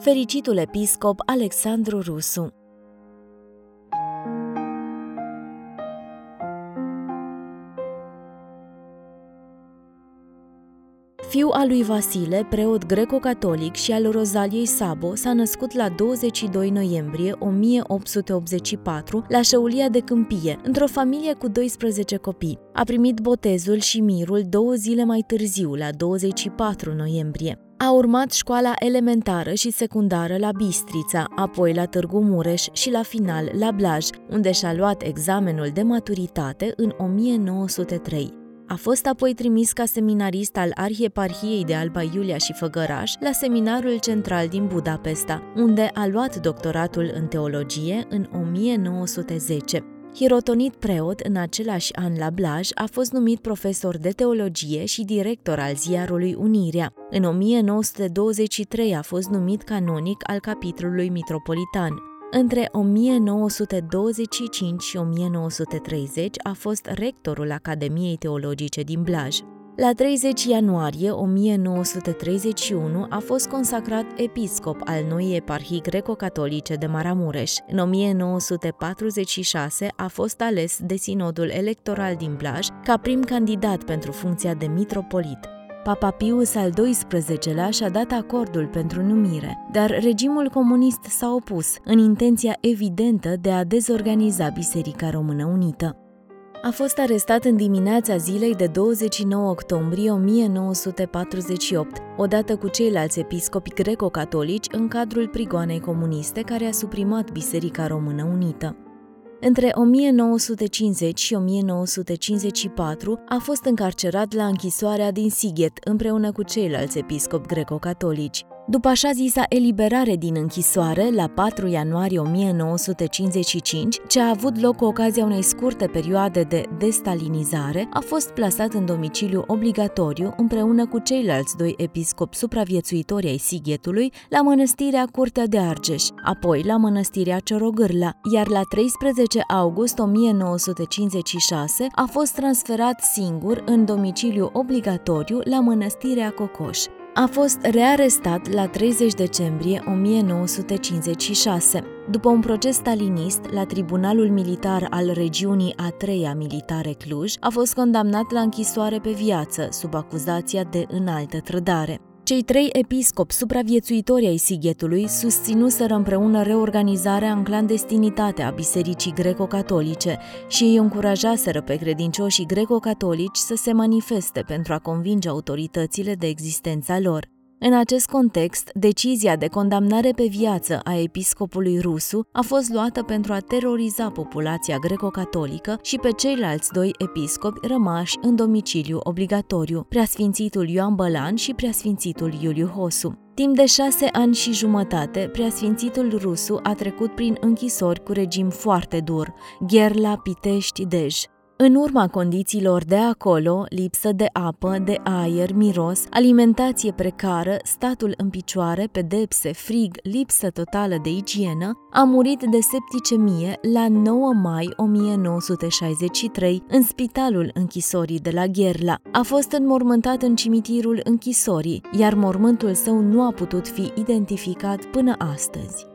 fericitul episcop Alexandru Rusu. Fiu al lui Vasile, preot greco-catolic și al Rozaliei Sabo, s-a născut la 22 noiembrie 1884 la Șăulia de Câmpie, într-o familie cu 12 copii. A primit botezul și mirul două zile mai târziu, la 24 noiembrie. A urmat școala elementară și secundară la Bistrița, apoi la Târgu Mureș și la final la Blaj, unde și-a luat examenul de maturitate în 1903. A fost apoi trimis ca seminarist al Arhieparhiei de Alba Iulia și Făgăraș la Seminarul Central din Budapesta, unde a luat doctoratul în teologie în 1910. Hirotonit preot în același an la Blaj, a fost numit profesor de teologie și director al ziarului Unirea. În 1923 a fost numit canonic al capitolului mitropolitan. Între 1925 și 1930 a fost rectorul Academiei Teologice din Blaj. La 30 ianuarie 1931 a fost consacrat episcop al noii eparhii greco-catolice de Maramureș. În 1946 a fost ales de sinodul electoral din Blaj ca prim candidat pentru funcția de mitropolit. Papa Pius al XII-lea și-a dat acordul pentru numire, dar regimul comunist s-a opus, în intenția evidentă de a dezorganiza Biserica Română Unită. A fost arestat în dimineața zilei de 29 octombrie 1948, odată cu ceilalți episcopi greco-catolici în cadrul prigoanei comuniste care a suprimat Biserica Română Unită. Între 1950 și 1954 a fost încarcerat la închisoarea din Sighet împreună cu ceilalți episcopi greco-catolici. După așa zisa eliberare din închisoare, la 4 ianuarie 1955, ce a avut loc cu ocazia unei scurte perioade de destalinizare, a fost plasat în domiciliu obligatoriu împreună cu ceilalți doi episcopi supraviețuitori ai Sighetului la mănăstirea Curtea de Argeș, apoi la mănăstirea Ciorogârla, iar la 13 august 1956 a fost transferat singur în domiciliu obligatoriu la mănăstirea Cocoș a fost rearestat la 30 decembrie 1956. După un proces stalinist la Tribunalul Militar al Regiunii a treia Militare Cluj, a fost condamnat la închisoare pe viață sub acuzația de înaltă trădare. Cei trei episcopi supraviețuitori ai Sighetului susținuseră împreună reorganizarea în clandestinitate a Bisericii Greco-Catolice și îi încurajaseră pe credincioșii greco-catolici să se manifeste pentru a convinge autoritățile de existența lor. În acest context, decizia de condamnare pe viață a episcopului rusu a fost luată pentru a teroriza populația greco-catolică și pe ceilalți doi episcopi rămași în domiciliu obligatoriu, preasfințitul Ioan Bălan și preasfințitul Iuliu Hosu. Timp de șase ani și jumătate, preasfințitul rusu a trecut prin închisori cu regim foarte dur, Gherla, Pitești, Dej. În urma condițiilor de acolo, lipsă de apă, de aer, miros, alimentație precară, statul în picioare, pedepse, frig, lipsă totală de igienă, a murit de septicemie la 9 mai 1963 în spitalul închisorii de la Gherla. A fost înmormântat în cimitirul închisorii, iar mormântul său nu a putut fi identificat până astăzi.